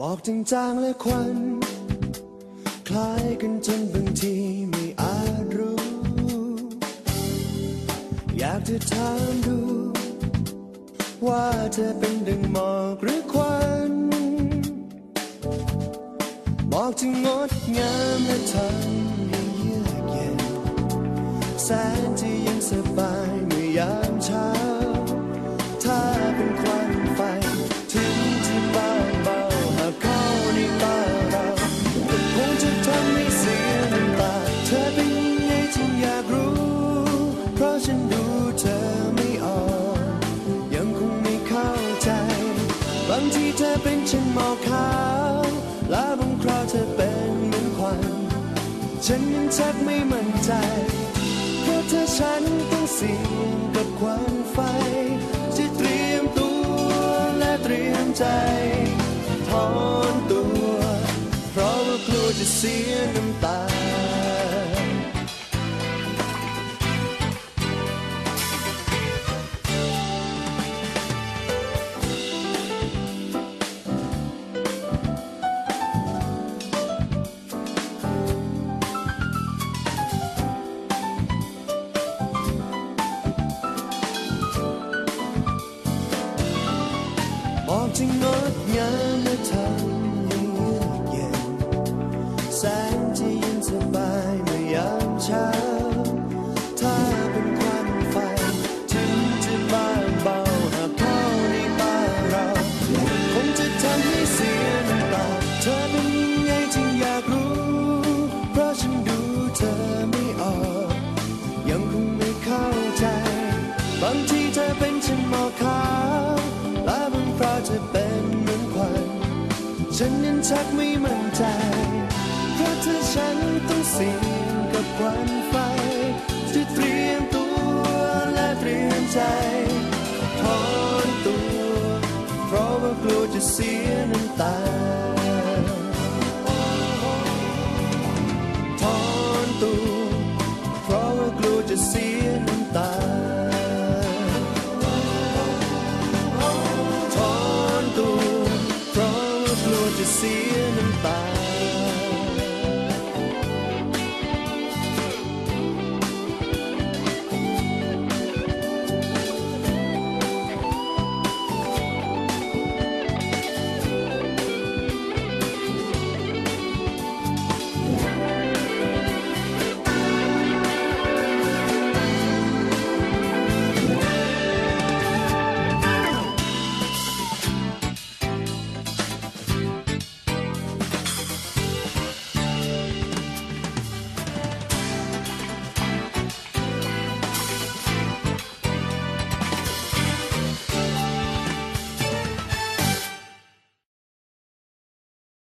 หมอกจางๆและควัน คล้ายกันจนบางทีไม่อาจรู้ อยากจะถามดู ว่าเธอเป็นดังหมอกหรือควันหมอกที่งดงามและทำให้เยือกเย็นแสนที่ยังสบายเมื่อยามเช้า บางทีเธอเป็นเช่นหมอกขาว และบางคราวเธอเป็นเหมือนควัน ฉันยังชักไม่มั่นใจ เพราะเธอฉันต้องเสี่ยงกับควันไฟ จะเตรียมตัวและเตรียมใจ ถอนตัว เพราะว่ากลัวจะเสียน้ำตา มองงดงามและทำให้เยือกเย็นแสงที่เย็นสบายเมื่อยามเช้า ถ้าเป็นควันไฟ ถึงจะบางเบาหากเข้าในตาเราคงจะทำให้เสียน้ำตาเธอเป็นยังไงจึงอยากรู้ เพราะฉันดูเธอไม่ออก ยังคงไม่เข้าใจ บางทีเธอเป็นเช่นหมอกขา ชักไม่มั่นใจ เพราะเธอฉันต้องเสี่ยงกับควันไฟ จะเตรียมตัวและเตรียมใจถอนตัว เพราะว่ากลัวจะเสีย ถอน